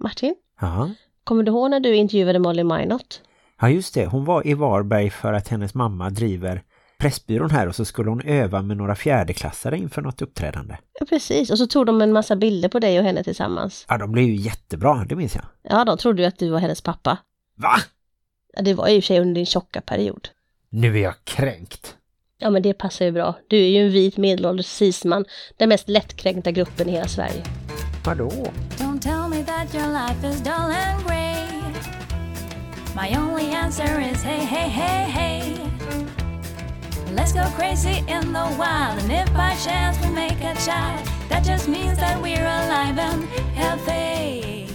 Martin, Ja. kommer du ihåg när du intervjuade Molly Minot? ja, just det. Hon var i Varberg för att hennes mamma driver Pressbyrån här och så skulle hon öva med några fjärdeklassare inför något uppträdande. Ja, precis. Och så tog de en massa bilder på dig och henne tillsammans. Ja, de blev ju jättebra, det minns jag. Ja, de trodde ju att du var hennes pappa. Va? Ja, det var ju i och för sig under din tjocka period. Nu är jag kränkt. Ja, men det passar ju bra. Du är ju en vit medelålders cisman, den mest lättkränkta gruppen i hela Sverige. Vadå? That your life is dull and grey. My only answer is hey, hey, hey, hey. Let's go crazy in the wild, and if by chance we make a child, that just means that we're alive and healthy.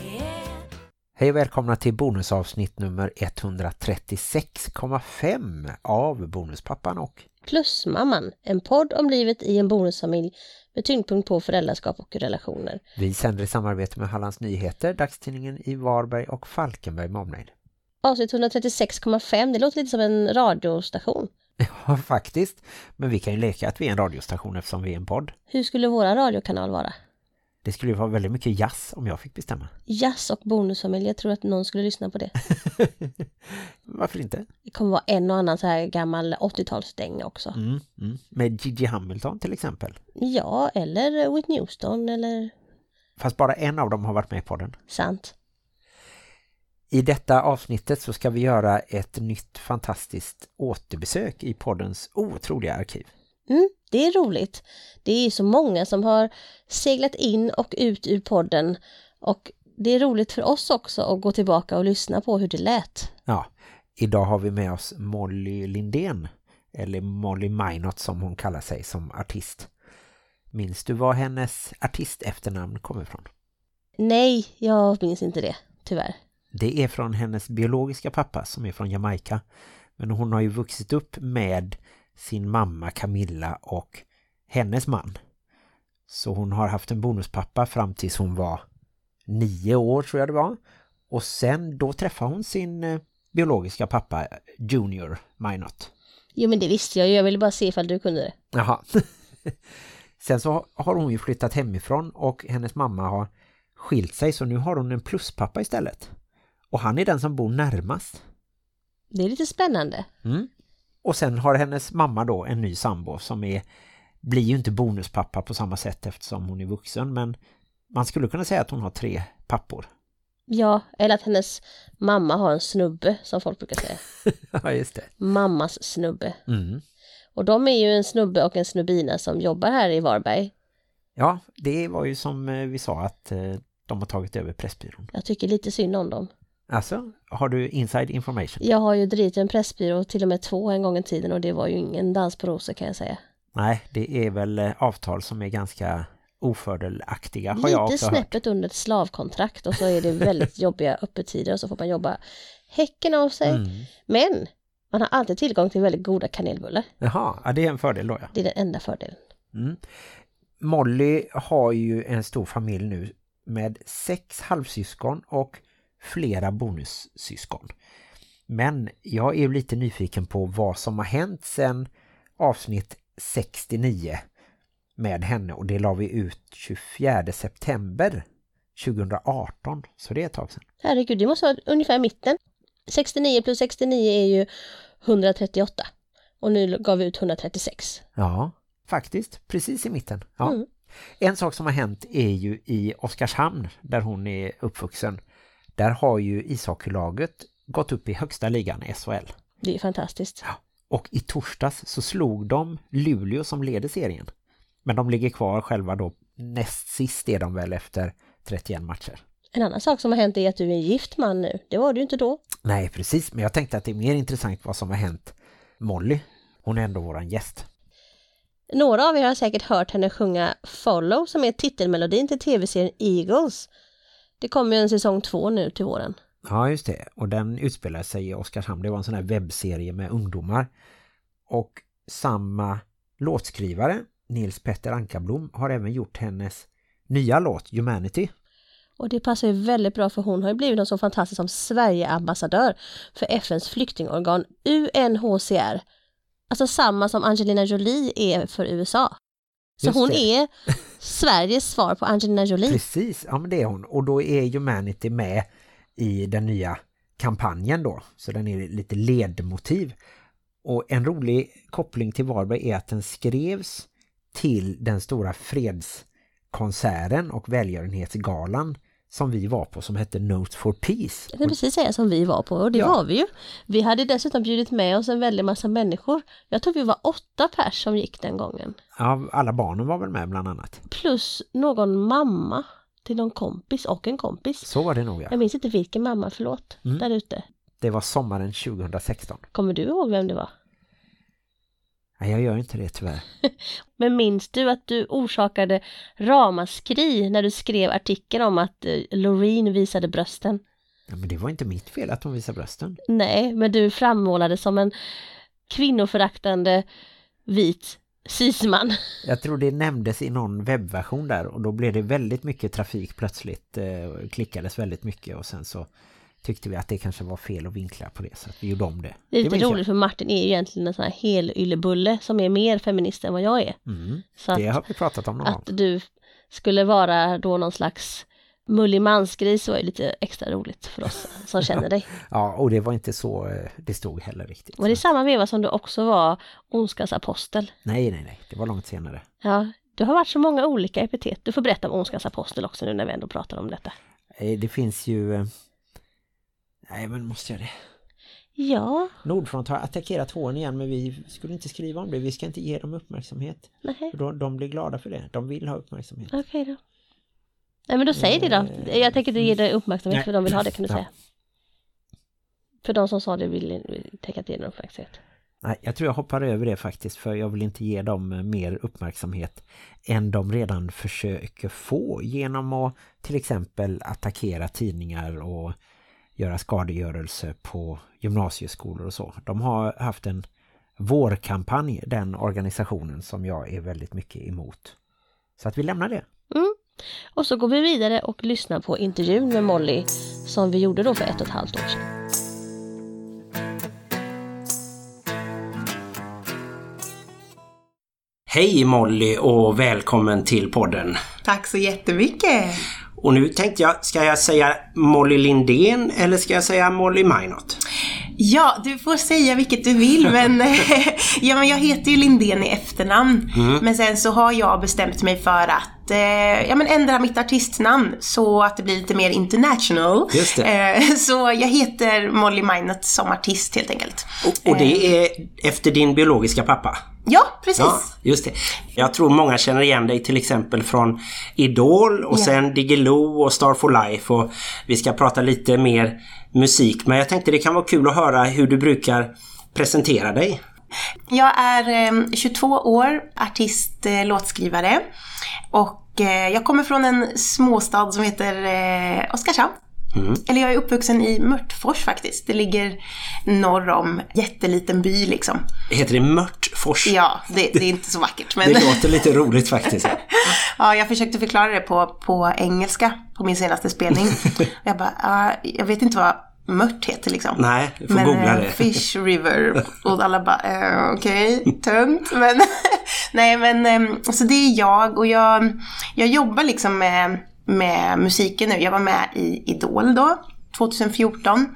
Hej och välkomna till bonusavsnitt nummer 136,5 av Bonuspappan och Plusmamman, en podd om livet i en bonusfamilj med tyngdpunkt på föräldraskap och relationer. vi sänder i samarbete med Hallands Nyheter, dagstidningen i Varberg och Falkenberg med omnejd. Avsnitt 136,5, det låter lite som en radiostation. Ja, faktiskt. Men vi kan ju leka att vi är en radiostation eftersom vi är en podd. Hur skulle våra radiokanal vara? Det skulle ju vara väldigt mycket jazz om jag fick bestämma. Jazz och bonusfamilj, jag tror att någon skulle lyssna på det. Varför inte? Det kommer vara en och annan så här gammal 80-talsdänga också. Mm, mm. Med Gigi Hamilton till exempel. Ja, eller Whitney Houston eller Fast bara en av dem har varit med på den. sant. I detta avsnittet så ska vi göra ett nytt fantastiskt återbesök i poddens otroliga arkiv. Mm, det är roligt. Det är så många som har seglat in och ut ur podden och det är roligt för oss också att gå tillbaka och lyssna på hur det lät. Ja, idag har vi med oss Molly Lindén, eller Molly Minot som hon kallar sig som artist. Minns du var hennes artist efternamn kommer ifrån? Nej, jag minns inte det, tyvärr. Det är från hennes biologiska pappa som är från Jamaica. Men hon har ju vuxit upp med sin mamma Camilla och hennes man. Så hon har haft en bonuspappa fram tills hon var nio år tror jag det var. Och sen då träffade hon sin eh, biologiska pappa Junior Minot. Jo, men det visste jag ju. Jag ville bara se ifall du kunde det. Jaha. Sen så har hon ju flyttat hemifrån och hennes mamma har skilt sig så nu har hon en pluspappa istället. Och han är den som bor närmast. Det är lite spännande. Mm. Och sen har hennes mamma då en ny sambo som är blir ju inte bonuspappa på samma sätt eftersom hon är vuxen men man skulle kunna säga att hon har tre pappor. Ja, eller att hennes mamma har en snubbe, som folk brukar säga. ja, just det. Mammas snubbe. Mm. Och de är ju en snubbe och en snubbina som jobbar här i Varberg. Ja, det var ju som eh, vi sa att eh, de har tagit över Pressbyrån. Jag tycker lite synd om dem. Alltså, har du inside information? Jag har ju drivit en pressbyrå, till och med två en gång i tiden och det var ju ingen dans på rosor kan jag säga. Nej, det är väl eh, avtal som är ganska ofördelaktiga har jag Lite också hört. snäppet under ett slavkontrakt och så är det väldigt jobbiga öppettider och så får man jobba häcken av sig. Mm. Men man har alltid tillgång till väldigt goda kanelbullar. Jaha, ja, det är en fördel då ja. Det är den enda fördelen. Mm. Molly har ju en stor familj nu med sex halvsyskon och flera bonussyskon. Men jag är lite nyfiken på vad som har hänt sedan avsnitt 69 med henne och det la vi ut 24 september 2018 så det är ett tag sedan. Herregud, det måste vara ungefär mitten. 69 plus 69 är ju 138. Och nu gav vi ut 136. Ja, faktiskt. Precis i mitten. Ja. Mm. En sak som har hänt är ju i Oskarshamn där hon är uppvuxen. Där har ju ishockeylaget gått upp i högsta ligan SHL. Det är fantastiskt. Och i torsdags så slog de Luleå som leder serien. Men de ligger kvar själva då. Näst sist är de väl efter 31 matcher. En annan sak som har hänt är att du är en gift man nu. Det var du inte då. Nej, precis. Men jag tänkte att det är mer intressant vad som har hänt Molly. Hon är ändå våran gäst. Några av er har säkert hört henne sjunga Follow som är titelmelodin till tv-serien Eagles. Det kommer ju en säsong två nu till våren. Ja, just det. Och den utspelar sig i Oskarshamn. Det var en sån här webbserie med ungdomar. Och samma låtskrivare, Nils Petter Ankarblom, har även gjort hennes nya låt Humanity. Och det passar ju väldigt bra för hon har ju blivit någon så fantastisk som Sverige-ambassadör för FNs flyktingorgan UNHCR. Alltså samma som Angelina Jolie är för USA. Så Just hon det. är Sveriges svar på Angelina Jolie. Precis, ja men det är hon. Och då är Humanity med i den nya kampanjen då. Så den är lite ledmotiv. Och en rolig koppling till Varberg är att den skrevs till den stora fredskonserten och välgörenhetsgalan som vi var på som hette Note for Peace. Jag kan precis säga som vi var på och det Ja. var vi ju. Vi hade dessutom bjudit med oss en väldig massa människor. Jag tror vi var åtta pers som gick den gången. Ja, alla barnen var väl med bland annat. Plus någon mamma till någon kompis och en kompis. Så var det nog ja. Jag minns inte vilken mamma, förlåt, Mm. där ute. Det var sommaren 2016. Kommer du ihåg vem det var? Nej, jag gör inte det tyvärr. Men minns du att du orsakade ramaskri när du skrev artikeln om att eh, Loreen visade brösten? Ja, men det var inte mitt fel att hon visade brösten. Nej, men du frammålades som en kvinnoföraktande vit cisman. Jag tror det nämndes i någon webbversion där och då blev det väldigt mycket trafik plötsligt. Eh, klickades väldigt mycket och sen så tyckte vi att det kanske var fel att vinkla på det så vi gjorde om det. Det är lite jag. roligt för Martin är ju egentligen en sån här helylebulle som är mer feminist än vad jag är. Mm, Så det att, har vi pratat om någon gång. att du skulle vara då någon slags mullig mansgris var ju lite extra roligt för oss som känner dig. Ja, och det var inte så eh, det stod heller riktigt. Och det är samma veva som du också var ondskans apostel. Nej, nej, nej. Det var långt senare. Ja, du har varit så många olika epitet. Du får berätta om ondskans apostel också nu när vi ändå pratar om detta. Eh, Det finns ju... eh, Nej, men måste jag det? Ja, Nordfront har attackerat håren igen men vi skulle inte skriva om det. Vi ska inte ge dem uppmärksamhet. nej, För de, de blir glada för det. De vill ha uppmärksamhet. okej då. Nej men då säg det då. Jag tänker inte ge dig uppmärksamhet Nej. för de vill ha det kan du Ja. säga. För de som sa det vill, vill tänka inte ge dem uppmärksamhet. Nej, jag tror jag hoppar över det faktiskt för jag vill inte ge dem eh, mer uppmärksamhet än de redan försöker få genom att till exempel attackera tidningar och göra skadegörelse på gymnasieskolor och så. De har haft en vårkampanj, den organisationen som jag är väldigt mycket emot. Så att vi lämnar det. Och så går vi vidare och lyssnar på intervjun med Molly som vi gjorde då för ett och ett halvt år sedan. Hej Molly och välkommen till podden. Tack så jättemycket! Och nu tänkte jag, ska jag säga Molly Lindén eller ska jag säga Molly Minot? Ja, du får säga vilket du vill men, ja, men jag heter ju Lindén i efternamn. Men sen så har jag bestämt mig för att eh, ja, men ändra mitt artistnamn så att det blir lite mer international. Just det. Eh, så jag heter Molly Minot som artist helt enkelt. Och, och det är efter din biologiska pappa? Ja, precis. Ja, just det. Jag tror många känner igen dig till exempel från Idol och Ja. sen Diggiloo och Star for Life och vi ska prata lite mer musik men jag tänkte det kan vara kul att höra hur du brukar presentera dig. Jag är eh, 22 år, artist, eh, låtskrivare. Och eh, jag kommer från en småstad som heter eh, Oskarshamn. Eller jag är uppvuxen i Mörtfors faktiskt. Det ligger norr om jätteliten by liksom. Heter det Mörtfors? Ja, det, det är inte så vackert. Men Det låter lite roligt faktiskt. ja, jag försökte förklara det på, på engelska på min senaste spelning. jag bara, ja, jag vet inte vad mört heter liksom. Nej, du får Men googla eh, det. Fish River och alla bara, eh, okej, tönt. Men nej men, eh, så det är jag och jag, jag jobbar liksom med, med musiken nu. Jag var med i Idol då, 2014.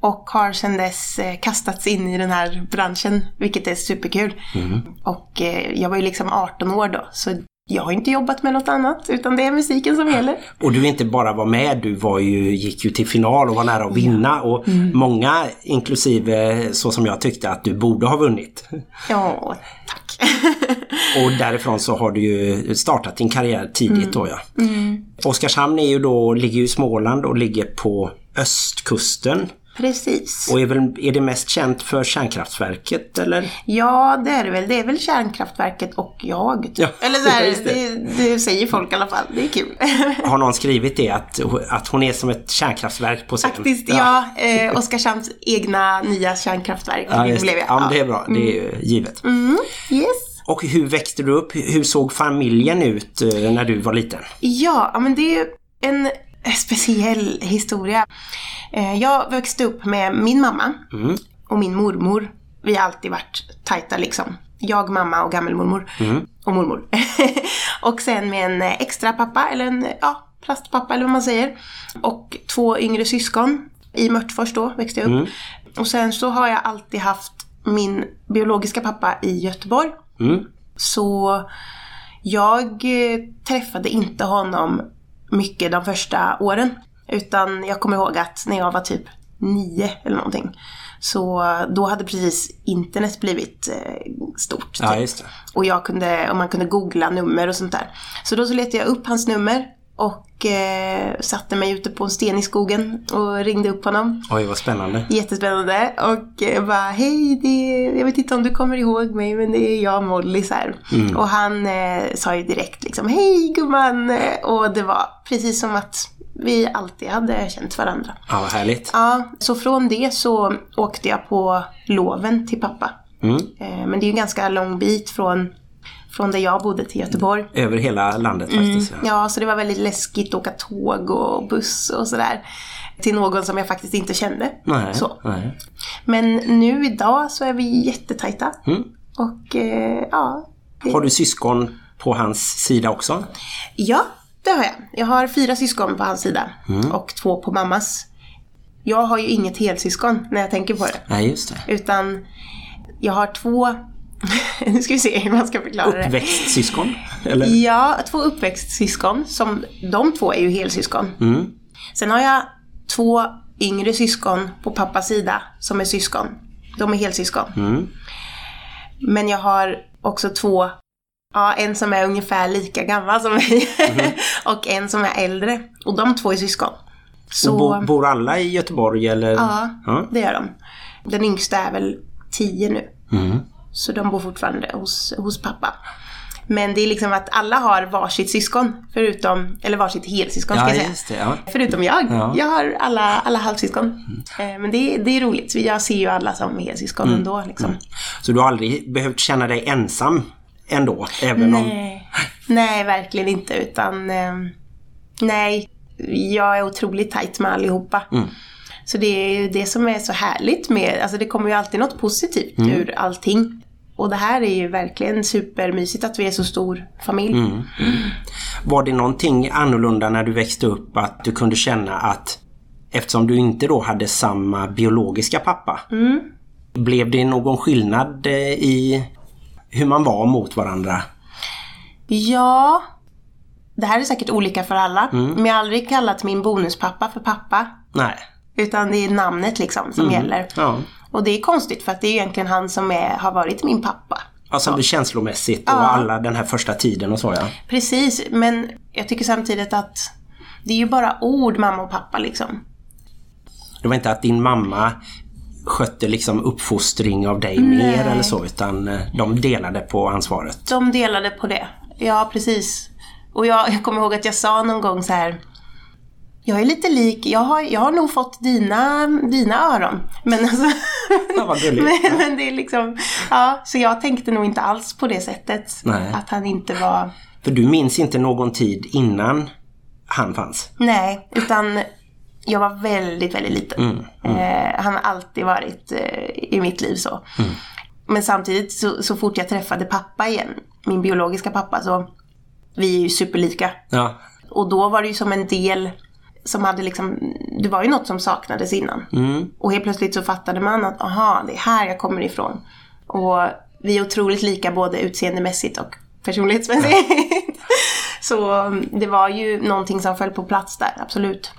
Och har sedan dess eh, kastats in i den här branschen, vilket är superkul. Mm. Och eh, jag var ju liksom 18 år då, så jag har inte jobbat med något annat, utan det är musiken som gäller. Och du inte bara var med, du var ju, gick ju till final och var nära att vinna och många, inklusive så som jag tyckte att du borde ha vunnit. Ja, tack. Och därifrån så har du ju startat din karriär tidigt då ja. Oskarshamn är ju då, ligger ju i Småland och ligger på östkusten. Precis. Och är, väl, är det mest känt för kärnkraftverket eller? Ja, det är det väl. Det är väl kärnkraftverket och jag. Typ. Ja, Eller så här, det. det. Det, säger folk i alla fall. Det är kul. Har någon skrivit det att, att hon är som ett kärnkraftverk på scen? Faktiskt, ja. eh, Oskarshamns egna nya kärnkraftverk Ja, just, blev det. jag. ja det är bra, det är ju givet. Mm, yes. Och hur växte du upp? Hur såg familjen ut eh, när du var liten? Ja, ja, men det är en speciell historia. Eh, Jag växte upp med min mamma och min mormor. Vi har alltid varit tajta liksom. Jag, mamma och gammelmormor. och mormor. och sen med en extra pappa, eller en ja, plastpappa eller vad man säger. Och två yngre syskon. I Mörtfors då växte jag upp. Och sen så har jag alltid haft min biologiska pappa i Göteborg. Mm. Så jag eh, träffade inte honom mycket de första åren. Utan jag kommer ihåg att när jag var typ nio eller någonting. Så då hade precis internet blivit eh, stort. Ja, typ. det. Och jag kunde, och man kunde googla nummer och sånt där. Så då så letade jag upp hans nummer och eh, satte mig ute på en sten i skogen och ringde upp honom. Oj, vad spännande. Jättespännande. Och eh, bara, hej, det är, jag vet inte om du kommer ihåg mig, men det är jag Molly så här. Och han eh, sa ju direkt liksom, hej gumman. Och det var precis som att vi alltid hade känt varandra. Ja, vad härligt. Ja, så från det så åkte jag på loven till pappa. Mm. Eh, Men det är ju en ganska lång bit från, från där jag bodde till Göteborg. Över hela landet faktiskt. Ja. Ja, så det var väldigt läskigt att åka tåg och buss och sådär. Till någon som jag faktiskt inte kände. Nej, Så. nej. Men nu idag så är vi jättetajta. Mm. Och eh, ja. det- Har du syskon på hans sida också? Ja, det har jag. Jag har fyra syskon på hans sida. Mm. Och två på mammas. Jag har ju inget helsyskon när jag tänker på det. Nej, just det. Utan jag har två... nu ska vi se hur man ska förklara det. Uppväxtsyskon? Eller? Ja, två uppväxtsyskon. Som, de två är ju helsyskon. Mm. Sen har jag två yngre syskon på pappas sida som är syskon. De är helsyskon. Mm. Men jag har också två, ja en som är ungefär lika gammal som mig och en som är äldre. Och de två är syskon. Så, Och bo, bor alla i Göteborg eller? ja, Ja. det gör de. Den yngsta är väl tio nu. Mm. Så de bor fortfarande hos, hos pappa. Men det är liksom att alla har varsitt syskon, förutom, eller varsitt helsyskon ska Ja, jag säga. det. Ja. Förutom jag. Ja. Jag har alla, alla halvsyskon. Eh, Men det, är- det är roligt. Jag ser ju alla som helsyskon Mm. ändå. Liksom. Så du har aldrig behövt känna dig ensam ändå? Även om... Nej. nej, verkligen inte. Utan eh, nej, jag är otroligt tajt med allihopa. Mm. Så det är ju det som är så härligt med, alltså det kommer ju alltid något positivt Mm. ur allting. Och det här är ju verkligen supermysigt att vi är så stor familj. Mm. Var det någonting annorlunda när du växte upp att du kunde känna att eftersom du inte då hade samma biologiska pappa Mm. blev det någon skillnad eh, i hur man var mot varandra? Ja, det här är säkert olika för alla. Mm. Men jag har aldrig kallat min bonuspappa för pappa. Nej. Utan det är namnet liksom som gäller. Mm. Ja. Och det är konstigt för att det är egentligen han som är, har varit min pappa. Alltså känslomässigt och Ja. alla den här första tiden och så ja. Precis, men jag tycker samtidigt att det är ju bara ord mamma och pappa liksom. Det var inte att din mamma skötte liksom uppfostring av dig mer eller så utan eh, de delade på ansvaret. De delade på det. Ja, precis. Och jag, jag kommer ihåg att jag sa någon gång så här. Jag är lite lik, jag har, jag har nog fått dina, dina öron. Men alltså... Vad gulligt. men, men det är liksom... Ja, så jag tänkte nog inte alls på det sättet. Nej. Att han inte var... För du minns inte någon tid innan han fanns? Nej, utan jag var väldigt, väldigt liten. Mm, Eh, han har alltid varit eh, i mitt liv så. Mm. Men samtidigt så, så fort jag träffade pappa igen, min biologiska pappa, så vi är ju superlika. Ja. Och då var det ju som en del som hade liksom, det var ju något som saknades innan. Mm. Och helt plötsligt så fattade man att aha, det är här jag kommer ifrån. Och vi är otroligt lika både utseendemässigt och personlighetsmässigt. så um, det var ju någonting som föll på plats där, absolut.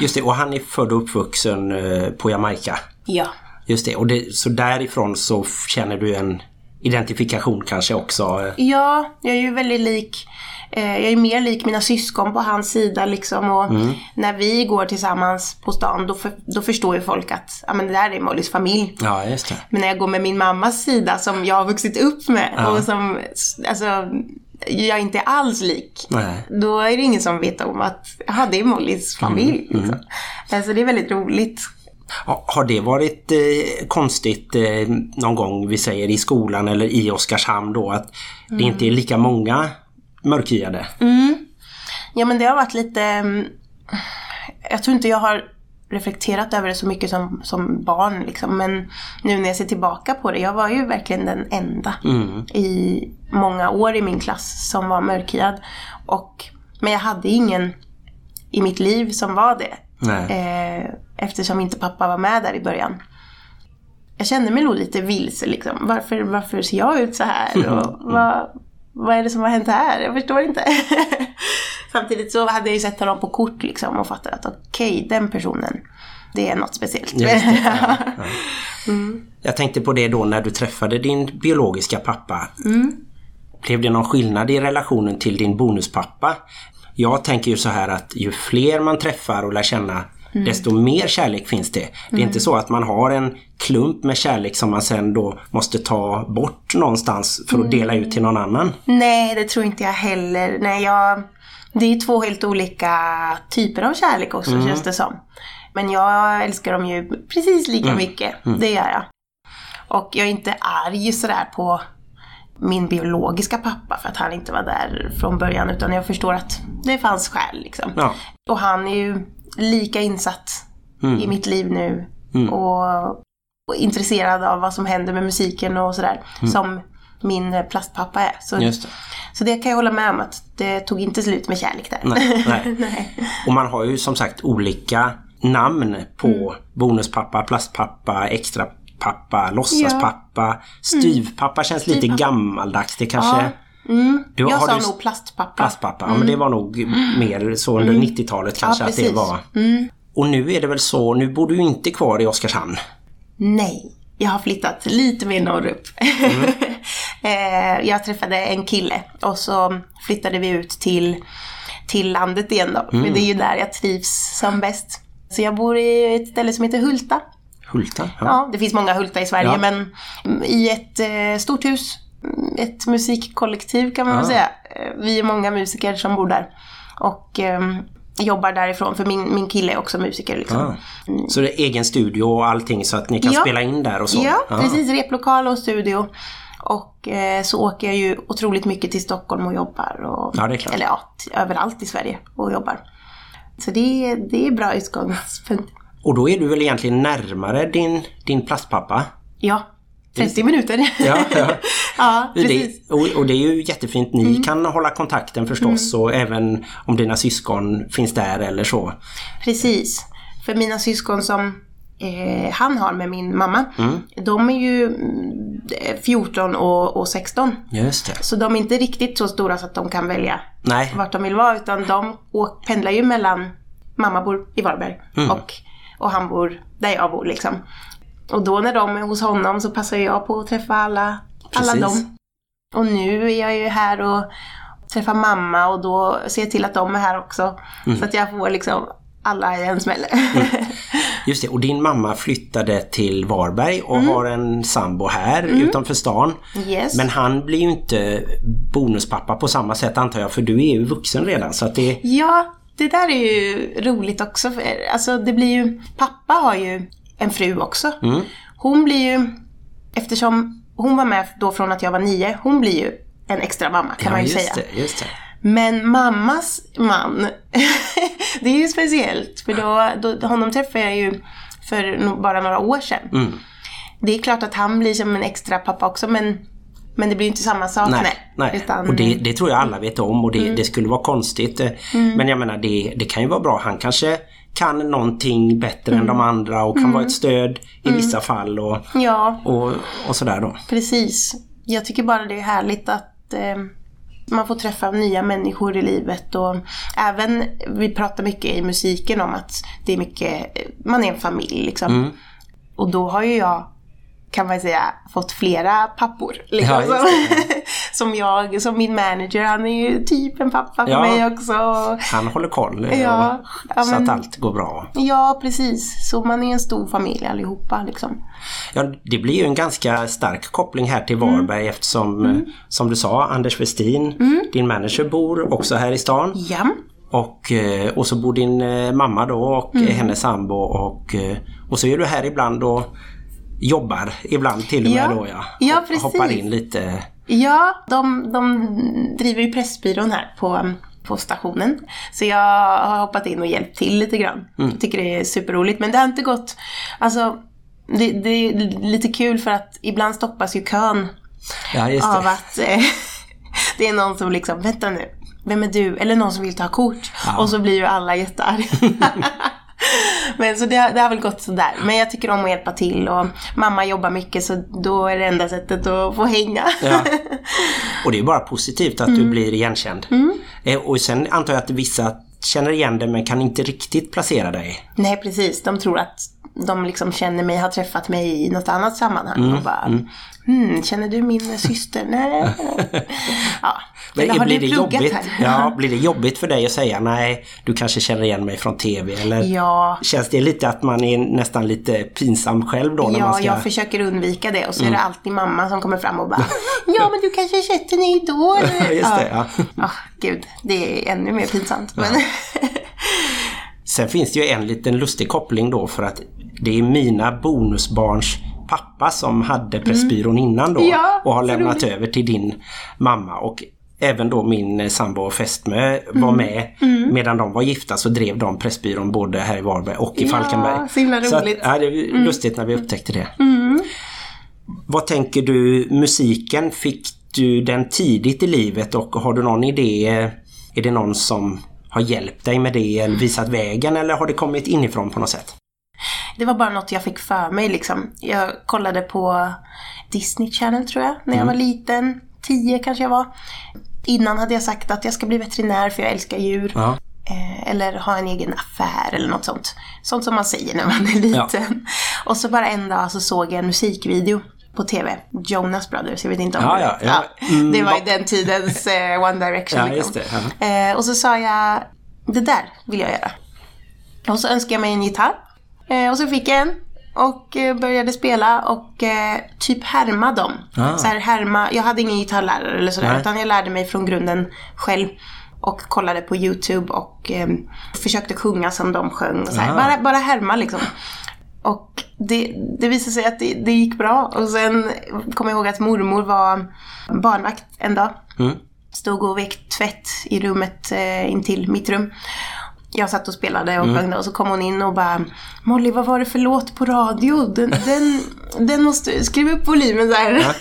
Just det, och han är född och uppvuxen eh, på Jamaica. Ja. Just det, och det, så därifrån så känner du en identifikation kanske också. Ja, jag är ju väldigt lik jag är mer lik mina syskon på hans sida liksom och när vi går tillsammans på stan då, för, då förstår ju folk att ja, men det där är Mollys familj. Ja, just det. Men när jag går med min mammas sida som jag har vuxit upp med Ja. och som alltså, jag inte är alls lik. Nej. Då är det ingen som vet om att ja, det är Mollys familj. Mm, Liksom. Alltså det är väldigt roligt. Ha- Har det varit eh, konstigt eh, någon gång, vi säger i skolan eller i Oskarshamn då, att det inte är lika många mörkhyade? Ja men det har varit lite... mm, Jag tror inte jag har reflekterat över det så mycket som, som barn. Liksom. Men nu när jag ser tillbaka på det, jag var ju verkligen den enda Mm. i många år i min klass som var mörkhyad. Och, men jag hade ingen i mitt liv som var det. Eh, eftersom inte pappa var med där i början. Jag kände mig nog lite vilse liksom. Varför, varför ser jag ut så här? Och vad, vad är det som har hänt här? Jag förstår inte. Samtidigt så hade jag ju sett honom på kort liksom och fattat att okej, den personen, det är något speciellt. Det, ja, ja. Jag tänkte på det då när du träffade din biologiska pappa. Blev det någon skillnad i relationen till din bonuspappa? Jag tänker ju så här att ju fler man träffar och lär känna desto mer kärlek finns det. Det är inte så att man har en klump med kärlek som man sen då måste ta bort någonstans för att dela ut till någon annan. Nej, det tror inte jag heller. Nej, jag, det är två helt olika typer av kärlek också känns det som. Men jag älskar dem ju precis lika mycket. Det gör jag. Och jag är inte arg sådär på min biologiska pappa för att han inte var där från början. Utan jag förstår att det fanns skäl liksom. Ja. Och han är ju lika insatt i mitt liv nu. Och, och intresserad av vad som händer med musiken och sådär. Som min plastpappa är. Så, Just det. så det kan jag hålla med om att det tog inte slut med kärlek där. Nej, nej. Nej. Och man har ju som sagt olika namn på Mm. bonuspappa, plastpappa, extrapappa, låtsaspappa. Styvpappa känns lite gammaldags. Det kanske... Du, Jag sa du- nog plastpappa. Plastpappa, ja men det var nog mer så under 90-talet kanske Mm. Ja, att det var. Och nu är det väl så, nu bor du inte kvar i Oskarshamn. Nej, jag har flyttat lite mer norrut. Mm. Eh, jag träffade en kille och så flyttade vi ut till, till landet igen då. Mm. För det är ju där jag trivs som bäst. Så jag bor i ett ställe som heter Hulta. Hulta. Ja. Ja, det finns många Hulta i Sverige Ja. men i ett eh, stort hus. Ett musikkollektiv kan man väl Ah. säga. Eh, Vi är många musiker som bor där. Och ehm, jobbar därifrån för min, min kille är också musiker. Liksom. Ah. Så det är egen studio och allting så att ni kan Ja. spela in där och så? Ja, Ah. precis. Replokal och studio. Och eh, så åker jag ju otroligt mycket till Stockholm och jobbar. Och, Ja. Eller ja, överallt i Sverige och jobbar. Så det, det är bra utgångspunkt. Och då är du väl egentligen närmare din, din plastpappa? Ja, 30 minuter. Ja, ja. ja precis. Det, och, och det är ju jättefint. Ni kan hålla kontakten förstås och även om dina syskon finns där eller så. Precis. För mina syskon som eh, han har med min mamma, Mm. de är ju mm, 14 och, och 16. Just det. Så de är inte riktigt så stora så att de kan välja Nej. vart de vill vara utan de åk, pendlar ju mellan, mamma bor i Varberg Mm. och, och han bor där jag bor liksom. Och då när de är hos honom så passar jag på att träffa alla, alla dem. Och nu är jag ju här och träffar mamma och då ser jag till att de är här också. Mm. Så att jag får liksom alla i en smäll. Just det, och din mamma flyttade till Varberg och har en sambo här utanför stan. Yes. Men han blir ju inte bonuspappa på samma sätt antar jag för du är ju vuxen redan så att det... Ja, det där är ju roligt också. Alltså det blir ju, pappa har ju en fru också. Mm. Hon blir ju, eftersom hon var med då från att jag var nio, hon blir ju en extra mamma kan man ju just säga. det, just det. Men mammas man, det är ju speciellt. För då, då, honom träffade jag ju för bara några år sedan. Mm. Det är klart att han blir som en extra pappa också men, men det blir inte samma sak. Nej, nej. Utan, Mm. och det, det tror jag alla vet om och det, det skulle vara konstigt. Eh, Men jag menar det, det kan ju vara bra. Han kanske kan någonting bättre Mm. än de andra och kan vara ett stöd i vissa fall och, Ja, och, och sådär då. Precis. Jag tycker bara det är härligt att eh, man får träffa nya människor i livet och även, vi pratar mycket i musiken om att det är mycket, man är en familj liksom. Mm. Och då har ju jag, kan man säga, fått flera pappor. Liksom, Ja, som jag, som min manager, han är ju typ en pappa för Ja. mig också. Han håller koll eh, Ja, så men- att allt går bra. Ja, precis. Så man är en stor familj allihopa liksom. Ja, det blir ju en ganska stark koppling här till Mm. Varberg eftersom, eh, som du sa, Anders Westin, Mm. din manager bor också här i stan. Ja. Och, eh, och så bor din mamma då och Mm. hennes sambo och, och så är du här ibland och jobbar ibland till och med Ja. då ja. Ja, precis. Hoppar in lite. Ja, de, de driver ju Pressbyrån här på, på stationen. Så jag har hoppat in och hjälpt till lite grann. Mm. Jag tycker det är superroligt. Men det har inte gått... Alltså, det, det är lite kul för att ibland stoppas ju kön Ja, av att eh, det är någon som liksom, vänta nu, vem är du? Eller någon som vill ta kort. Och så blir ju alla jättearga. Men så det, har- det har väl gått sådär. Men jag tycker om att hjälpa till och mamma jobbar mycket så då är det enda sättet att få hänga. Ja. Och det är bara positivt att Mm. du blir igenkänd. Eh, Och sen antar jag att vissa känner igen dig men kan inte riktigt placera dig. Nej precis, de tror att de liksom känner mig, har träffat mig i något annat sammanhang och bara hmm, känner du min syster? Nej. ja. Eller har blir du det jobbigt? här? Ja, blir det jobbigt för dig att säga nej, du kanske känner igen mig från TV eller Ja. känns det lite att man är nästan lite pinsam själv då när man Ja, ska... jag försöker undvika det och så är det alltid mamma som kommer fram och bara Ja men du kanske sett henne i Idol? Just det, ja. Ja, gud, det är ännu mer pinsamt. Men Sen finns det ju en liten lustig koppling då för att det är mina bonusbarns pappa som hade Pressbyrån innan då Mm. Ja, och har så lämnat roligt. över till din mamma och även då min eh, sambo och fästmö Mm. var med medan de var gifta så drev de Pressbyrån både här i Varberg och i Ja, Falkenberg. så himla att, roligt. Mm. ja, det är lustigt när vi upptäckte det. Vad tänker du, musiken, fick du den tidigt i livet och har du någon idé? Är det någon som har hjälpt dig med det eller visat vägen eller har det kommit inifrån på något sätt? det var bara något jag fick för mig liksom. Jag kollade på Disney Channel tror jag, när jag var liten. Tio kanske jag var. Innan hade jag sagt att jag ska bli veterinär för jag älskar djur. Ja. Eh, eller ha en egen affär eller något sånt. Sånt som man säger när man är liten. Och så bara en dag så såg jag en musikvideo på TV. Jonas Brothers, jag vet inte om Ja, du ja, ja. Mm, det var va- ju den tidens eh, One Direction. Ja, liksom. det, Eh, och så sa jag, det där vill jag göra. Och så önskade jag mig en gitarr. Eh, och så fick jag en. Och eh, började spela och eh, typ härma dem. Ah. Så här härma, jag hade ingen gitarrlärare eller sådär. Nej. Utan jag lärde mig från grunden själv. Och kollade på YouTube och eh, försökte sjunga som de sjöng. Och så här. Ah. Bara, bara härma liksom. Och det, det visade sig att det, det gick bra. Och sen kom jag ihåg att mormor var barnvakt en dag. Mm. Stod och vek tvätt i rummet eh, intill mitt rum. Jag satt och spelade och sjöng och så kom hon in och bara Molly, vad var det för låt på radio? Den, den, den måste, skriv upp volymen där.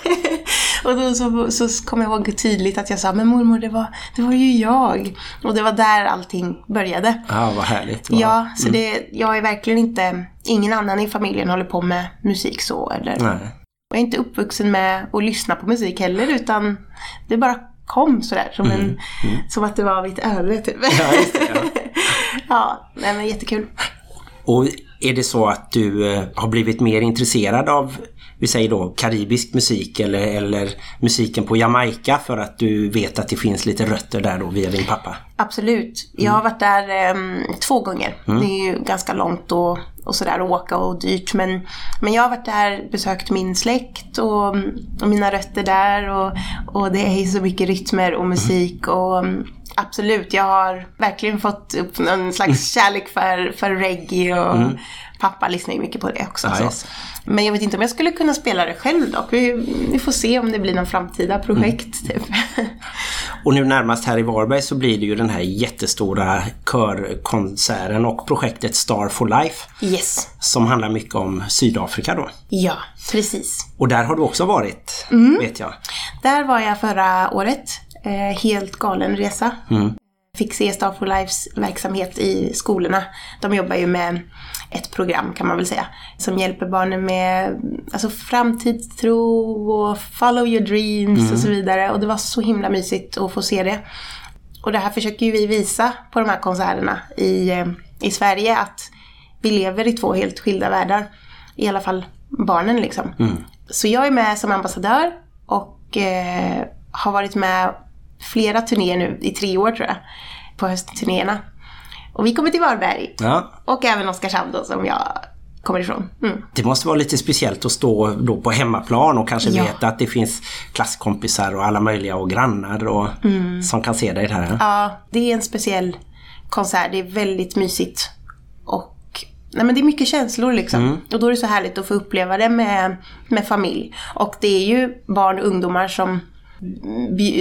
och då så, så kom jag ihåg tydligt att jag sa, men mormor det var, det var ju jag. Och det var där allting började. Ja, vad härligt. Vad... Ja, så det, jag är verkligen inte, ingen annan i familjen håller på med musik så eller. Nej. Jag är inte uppvuxen med att lyssna på musik heller utan det bara kom sådär som, en, som att det var mitt öde typ. Mm, Ja, det, ja. ja, nej men jättekul. Och är det så att du eh, har blivit mer intresserad av vi säger då karibisk musik eller, eller musiken på Jamaica för att du vet att det finns lite rötter där då via din pappa? Absolut. Jag har varit där em, två gånger. Det är ju ganska långt och, och sådär att åka och dyrt. Men, men jag har varit där, besökt min släkt och, och mina rötter där. Och, och det är ju så mycket rytmer och musik. Och em, absolut, jag har verkligen fått upp någon slags kärlek för, för reggae. Och pappa lyssnar ju mycket på det också. Så. just. Men jag vet inte om jag skulle kunna spela det själv dock. Vi, vi får se om det blir någon framtida projekt. Typ. Och nu närmast här i Varberg så blir det ju den här jättestora körkonserten och projektet Star for Life Yes. som handlar mycket om Sydafrika då. Ja, precis. Och där har du också varit, vet jag. Där var jag förra året. Eh, helt galen resa. Fick se Star for Lives verksamhet i skolorna. De jobbar ju med ett program kan man väl säga. Som hjälper barnen med alltså, framtidstro och follow your dreams och så vidare. Och det var så himla mysigt att få se det. Och det här försöker ju vi visa på de här konserterna i, eh, i Sverige. Att vi lever i två helt skilda världar. I alla fall barnen liksom. Så jag är med som ambassadör och eh, har varit med flera turnéer nu, i tre år tror jag, på höstturnéerna. Och vi kommer till Varberg. Ja. Och även Oskarshamn då, som jag kommer ifrån. Mm. Det måste vara lite speciellt att stå då på hemmaplan och kanske Ja. veta att det finns klasskompisar och alla möjliga och grannar och, som kan se dig där. Ja, det är en speciell konsert. Det är väldigt mysigt. Och nej, men det är mycket känslor liksom. Och då är det så härligt att få uppleva det med, med familj. Och det är ju barn och ungdomar som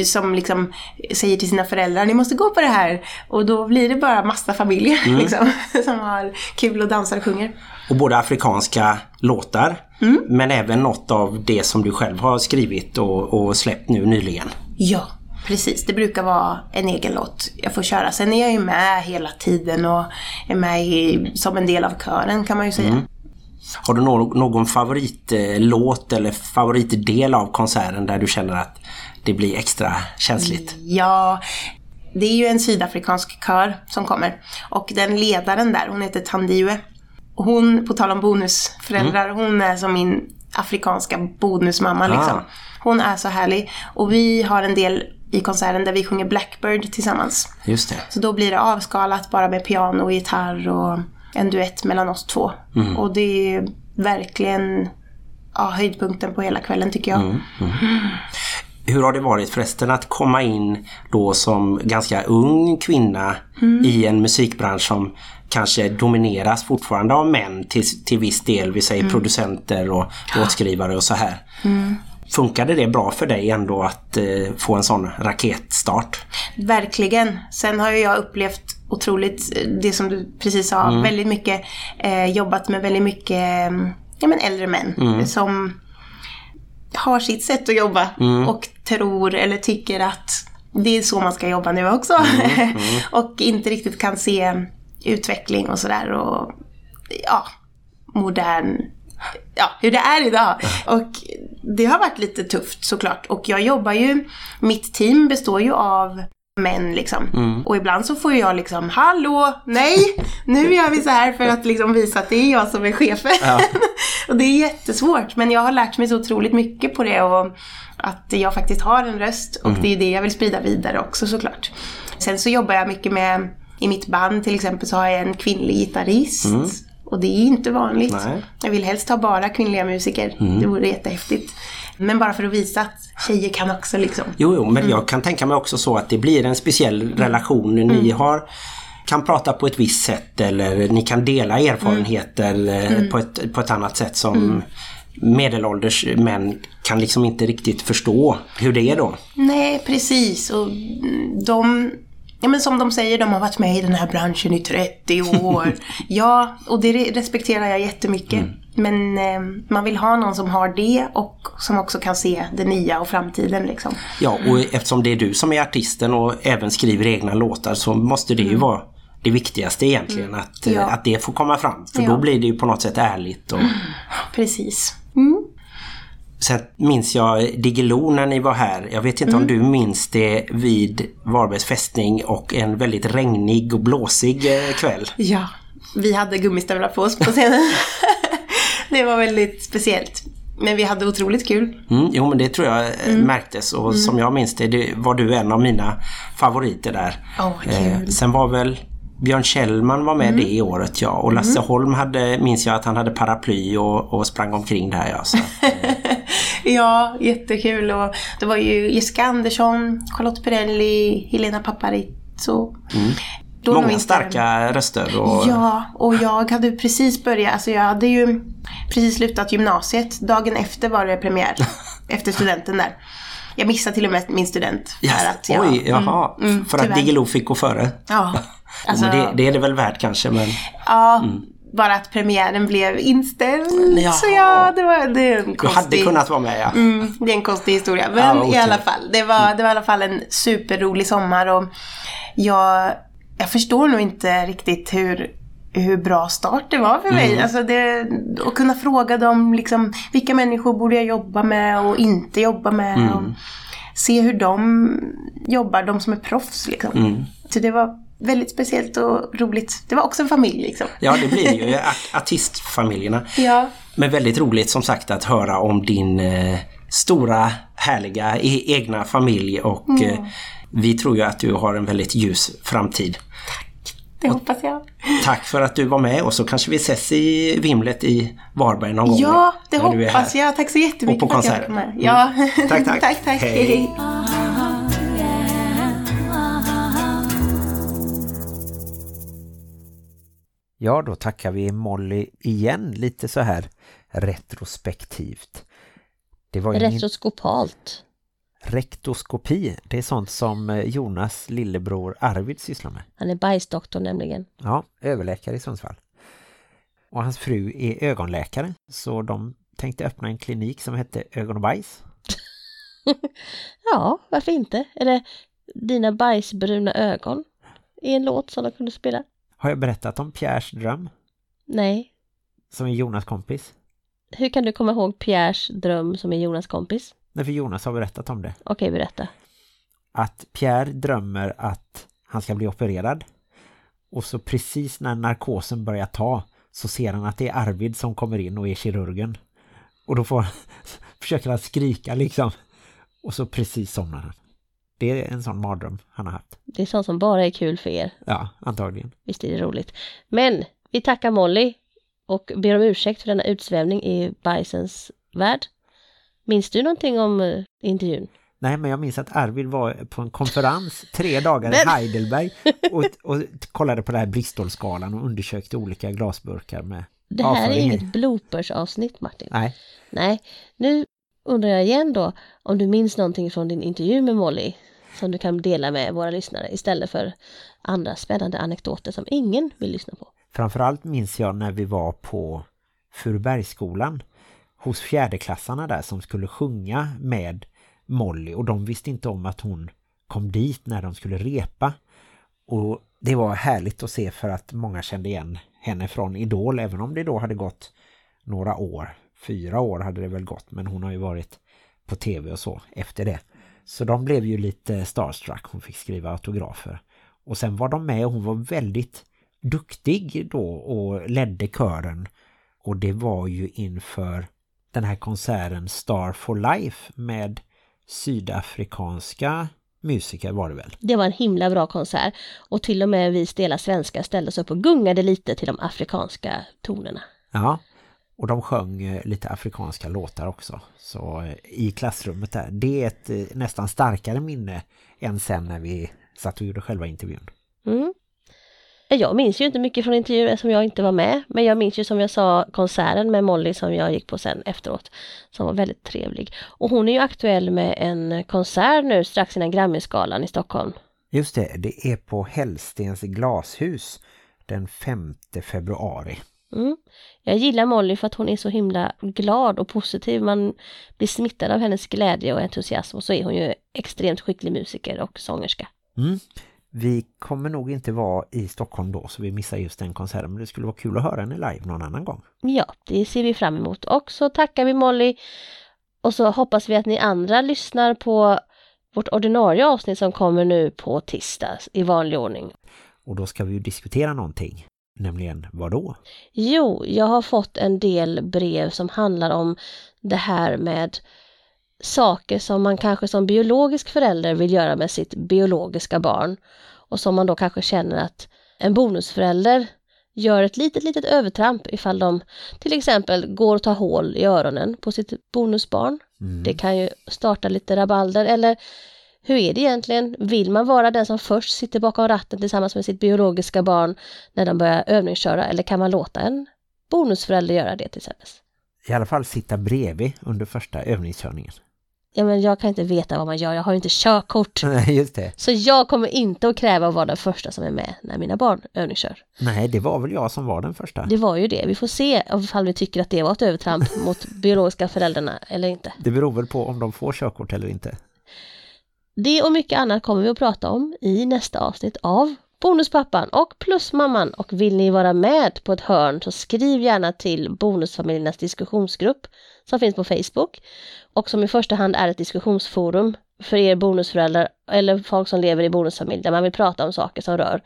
som liksom säger till sina föräldrar ni måste gå på det här. Och då blir det bara massa familjer liksom, som har kul och dansar och sjunger. Och både afrikanska låtar Mm. men även något av det som du själv har skrivit och, och släppt nu nyligen. Ja, precis. Det brukar vara en egen låt jag får köra. Sen är jag ju med hela tiden och är med i, som en del av kören kan man ju säga. Har du nå- någon favoritlåt eller favoritdel av konserten där du känner att det blir extra känsligt? Ja, det är ju en sydafrikansk kör som kommer. Och den ledaren där, hon heter Tandiwe. Hon, på tal om bonusföräldrar, hon är som min afrikanska bonusmamma liksom. Hon är så härlig. Och vi har en del i konserten där vi sjunger Blackbird tillsammans. Just det. Så då blir det avskalat bara med piano och gitarr och en duett mellan oss två. Och det är verkligen ja, höjdpunkten på hela kvällen tycker jag. Hur har det varit förresten att komma in då som ganska ung kvinna Mm. i en musikbransch som kanske domineras fortfarande av män till, till viss del, vi Mm. säger producenter och låtskrivare och så här. Funkade det bra för dig ändå att eh, få en sån raketstart? Verkligen. Sen har jag upplevt otroligt, eh, det som du precis sa, väldigt mycket, eh, jobbat med väldigt mycket eh, ja, men äldre män som har sitt sätt att jobba och tror eller tycker att det är så man ska jobba nu också. och inte riktigt kan se utveckling och sådär och ja, modern ja, hur det är idag. Och det har varit lite tufft såklart. Och jag jobbar ju, mitt team består ju av män liksom. Och ibland så får jag liksom, hallå, nej, nu gör vi så här för att liksom visa att det är jag som är chefen. och det är jättesvårt, men jag har lärt mig så otroligt mycket på det och att jag faktiskt har en röst och det är det jag vill sprida vidare också såklart. Sen så jobbar jag mycket med, i mitt band till exempel så har jag en kvinnlig gitarrist. Och det är inte vanligt. Nej. Jag vill helst ha bara kvinnliga musiker. Det vore jättehäftigt. Men bara för att visa att tjejer kan också liksom. Jo, jo Mm. men jag kan tänka mig också så att det blir en speciell relation. Ni Mm. har kan prata på ett visst sätt eller ni kan dela erfarenheter Mm. eh, på, ett, på ett annat sätt som medelålders män kan liksom inte riktigt förstå hur det är då. Nej, precis. Och de, ja men som de säger, de har varit med i den här branschen i 30 år. ja, och det re- respekterar jag jättemycket. Men eh, man vill ha någon som har det och som också kan se det nya och framtiden liksom. Ja, och eftersom det är du som är artisten och även skriver egna låtar så måste det ju vara det viktigaste egentligen att, eh, Mm. Ja. att det får komma fram. För Ja. då blir det ju på något sätt ärligt. Och, Precis. Mm. Sen minns jag Diggiloo när ni var här. Jag vet inte Mm. om du minns det vid Varbergs fästning och en väldigt regnig och blåsig eh, kväll. Ja, vi hade gummistövlar på oss på scenen. det var väldigt speciellt. Men vi hade otroligt kul. Mm, jo men det tror jag eh, Mm. märktes och som jag minns det, det var du en av mina favoriter där. Kul. Mm. sen var väl Björn Kjellman var med det året ja och Lasse Holm hade, minns jag att han hade paraply och, och sprang omkring där ja. Så, eh, Ja, jättekul. Och det var ju Jessica Andersson, Charlotte Perrelli, Helena Paparizou. Då många starka röster och Ja, och jag hade precis börjat, alltså jag hade ju precis slutat gymnasiet. Dagen efter var det premiär. efter studenten där. Jag missade till och med min student. för Yes. att jag, Oj, jaha. mm, för att tyvärr. Diggiloo fick gå före. Ja. Alltså, men det, det är det väl värt kanske men ja, bara att premiären blev inställd. Ja. Så ja, det var det är en du konstig... hade kunnat vara med ja. Mm, det är en konstig historia. Ja, Men vad i alla fall, det var, det var i alla fall en superrolig sommar och jag, jag förstår nog inte riktigt hur, hur bra start det var för mig. Alltså det, att kunna fråga dem liksom, vilka människor borde jag jobba med och inte jobba med. Och se hur de jobbar, de som är proffs liksom. Så det var väldigt speciellt och roligt. Det var också en familj liksom. Ja det blir ju, art- artistfamiljerna. Ja. Men väldigt roligt som sagt att höra om din eh, stora härliga e- egna familj och eh, vi tror ju att du har en väldigt ljus framtid. Det hoppas jag. Tack för att du var med och så kanske vi ses i Vimlet i Varberg någon gång. Ja, det hoppas jag. Tack så jättemycket Och på för att jag var med. Ja. Mm. Tack, tack. tack, tack. Hej. Hej. Ja, då tackar vi Molly igen lite så här retrospektivt. Det var Retroskopalt. Rektoskopi, det är sånt som eh, Jonas lillebror Arvid sysslar med. Han är bajsdoktor nämligen. Ja, överläkare i Sundsvall. Och hans fru är ögonläkare så de tänkte öppna en klinik som hette Ögon och bajs. Ja, varför inte? Eller Dina bajsbruna ögon i en låt som de kunde spela. Har jag berättat om Pierres dröm? Nej. Som är Jonas kompis? Hur kan du komma ihåg Pierres dröm som är Jonas kompis? Nej, för Jonas har berättat om det. Okej, berätta. Att Pierre drömmer att han ska bli opererad. Och så precis när narkosen börjar ta så ser han att det är Arvid som kommer in och är kirurgen. Och då får, försöker han skrika liksom. Och så precis somnar han. Det är en sån mardröm han har haft. Det är sånt som bara är kul för er. Ja, antagligen. Visst är det roligt. Men vi tackar Molly och ber om ursäkt för denna utsvävning i bajsens värld. Minns du någonting om uh, intervjun? Nej, men jag minns att Arvid var på en konferens tre dagar i Heidelberg och, och kollade på det här Bristolskalan och undersökte olika glasburkar med Det här är avföring i. inget bloopers-avsnitt Martin. Nej, Nej, nu undrar jag igen då om du minns någonting från din intervju med Molly som du kan dela med våra lyssnare istället för andra spännande anekdoter som ingen vill lyssna på. Framförallt minns jag när vi var på Furubergsskolan hos fjärdeklassarna där som skulle sjunga med Molly och de visste inte om att hon kom dit när de skulle repa. Och det var härligt att se för att många kände igen henne från Idol även om det då hade gått några år. Fyra år hade det väl gått men hon har ju varit på tv och så efter det. Så de blev ju lite starstruck. Hon fick skriva autografer. Och sen var de med och hon var väldigt duktig då och ledde kören. Och det var ju inför den här konserten Star for Life med sydafrikanska musiker var det väl. Det var en himla bra konsert och till och med vi stela svenskar ställde sig upp och gungade lite till de afrikanska tonerna. Ja, och de sjöng eh, lite afrikanska låtar också. Så eh, i klassrummet där, det är ett eh, nästan starkare minne än sen när vi satt och gjorde själva intervjun. Mm. Jag minns ju inte mycket från intervjuer som jag inte var med, men jag minns ju som jag sa konserten med Molly som jag gick på sen efteråt, som var väldigt trevlig. Och hon är ju aktuell med en konsert nu strax innan Grammy-skalan i Stockholm. Just det, det är på Hellstens glashus den 5 februari. Mm. Jag gillar Molly för att hon är så himla glad och positiv. Man blir smittad av hennes glädje och entusiasm och så är hon ju extremt skicklig musiker och sångerska. Mm. Vi kommer nog inte vara i Stockholm då så vi missar just den konserten men det skulle vara kul att höra henne live någon annan gång. Ja, det ser vi fram emot. Och så tackar vi Molly och så hoppas vi att ni andra lyssnar på vårt ordinarie avsnitt som kommer nu på tisdag i vanlig ordning. Och då ska vi ju diskutera någonting, nämligen vad då? Jo, jag har fått en del brev som handlar om det här med saker som man kanske som biologisk förälder vill göra med sitt biologiska barn och som man då kanske känner att en bonusförälder gör ett litet, litet övertramp ifall de till exempel går och tar hål i öronen på sitt bonusbarn. Mm. Det kan ju starta lite rabalder eller hur är det egentligen? Vill man vara den som först sitter bakom ratten tillsammans med sitt biologiska barn när de börjar övningsköra eller kan man låta en bonusförälder göra det tillsammans? I alla fall sitta bredvid under första övningskörningen. Ja men jag kan inte veta vad man gör, jag har ju inte körkort. Nej, just det. Så jag kommer inte att kräva att vara den första som är med när mina barn övningskör. Nej, det var väl jag som var den första. Det var ju det, vi får se ifall vi tycker att det var ett övertramp mot biologiska föräldrarna eller inte. Det beror väl på om de får körkort eller inte. Det och mycket annat kommer vi att prata om i nästa avsnitt av Bonuspappan och Plusmamman och vill ni vara med på ett hörn så skriv gärna till Bonusfamiljernas diskussionsgrupp som finns på Facebook och som i första hand är ett diskussionsforum för er bonusföräldrar eller folk som lever i bonusfamilj där man vill prata om saker som rör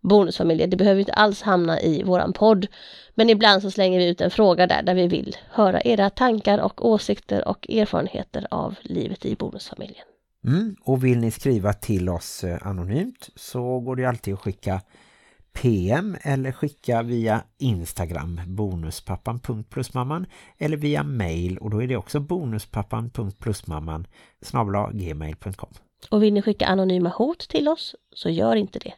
bonusfamiljer. Det behöver inte alls hamna i våran podd men ibland så slänger vi ut en fråga där där vi vill höra era tankar och åsikter och erfarenheter av livet i bonusfamiljen. Mm. Och vill ni skriva till oss eh, anonymt så går det alltid att skicka PM eller skicka via Instagram bonuspappan.plusmamman eller via mail och då är det också bonuspappan.plusmamman snabel-a gmail.com. Och vill ni skicka anonyma hot till oss så gör inte det.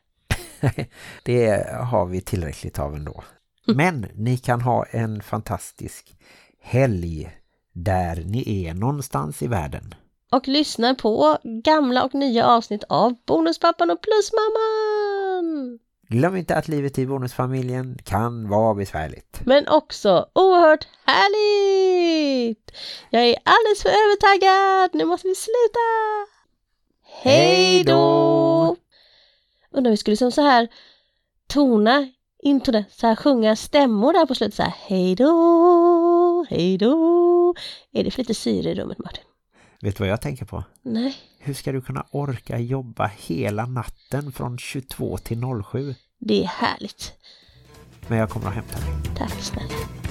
Det har vi tillräckligt av ändå. Men ni kan ha en fantastisk helg där ni är någonstans i världen. Och lyssnar på gamla och nya avsnitt av Bonuspappan och Plusmamman. Glöm inte att livet i bonusfamiljen kan vara besvärligt. Men också oerhört härligt! Jag är alldeles för övertaggad, nu måste vi sluta! Hej då! Undrar vi skulle som så här tona into det, så här sjunga stämmor där på slutet så här hej då, hej då. Är det för lite syre i rummet Martin? Vet du vad jag tänker på? Nej. Hur ska du kunna orka jobba hela natten från 22 till 07? Det är härligt. Men jag kommer att hämta dig. Tack snälla.